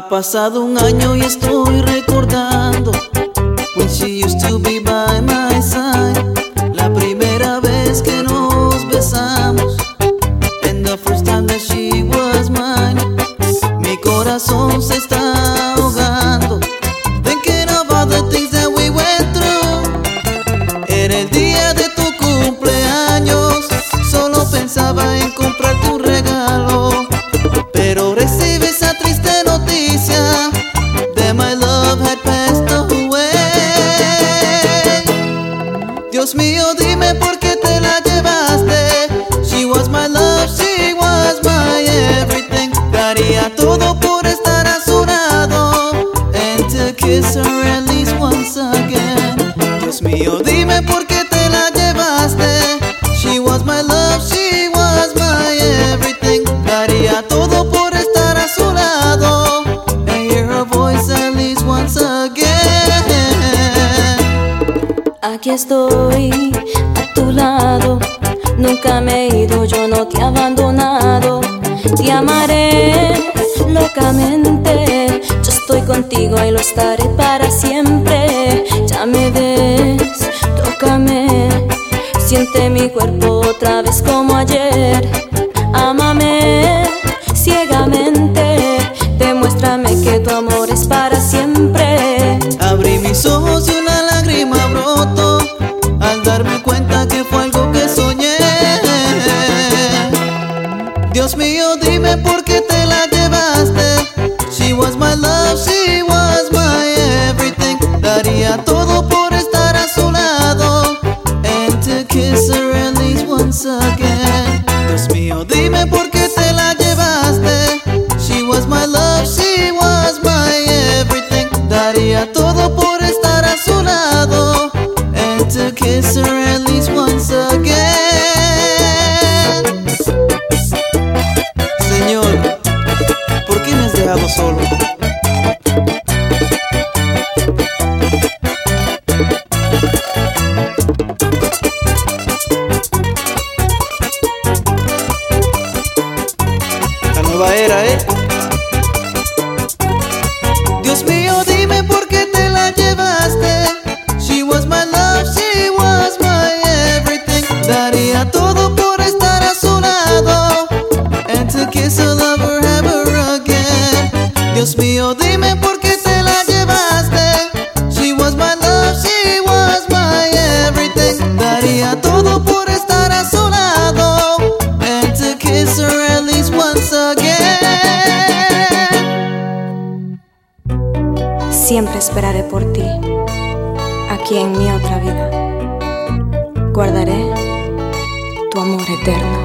pasado un año y estoy recordando When she used to be by Aquí estoy a tu lado, nunca me he ido, yo no te he abandonado. Te amaré locamente, yo estoy contigo y lo estaré para siempre. Ya me ves, tócame, siente mi cuerpo otra vez como ayer. Dios mío, dime por qué te la llevaste. She was my love, she was my everything. Daría todo por estar a su lado and to kiss her at least once again. Dios mío, dime por qué ¿eh? Dios mío, dime por qué te la llevaste. She was my love, she was my everything. Daría todo por estar a su lado. And to kiss a lover ever again. Dios mío, dime por qué Siempre esperaré por ti, aquí en mi otra vida. Guardaré tu amor eterno.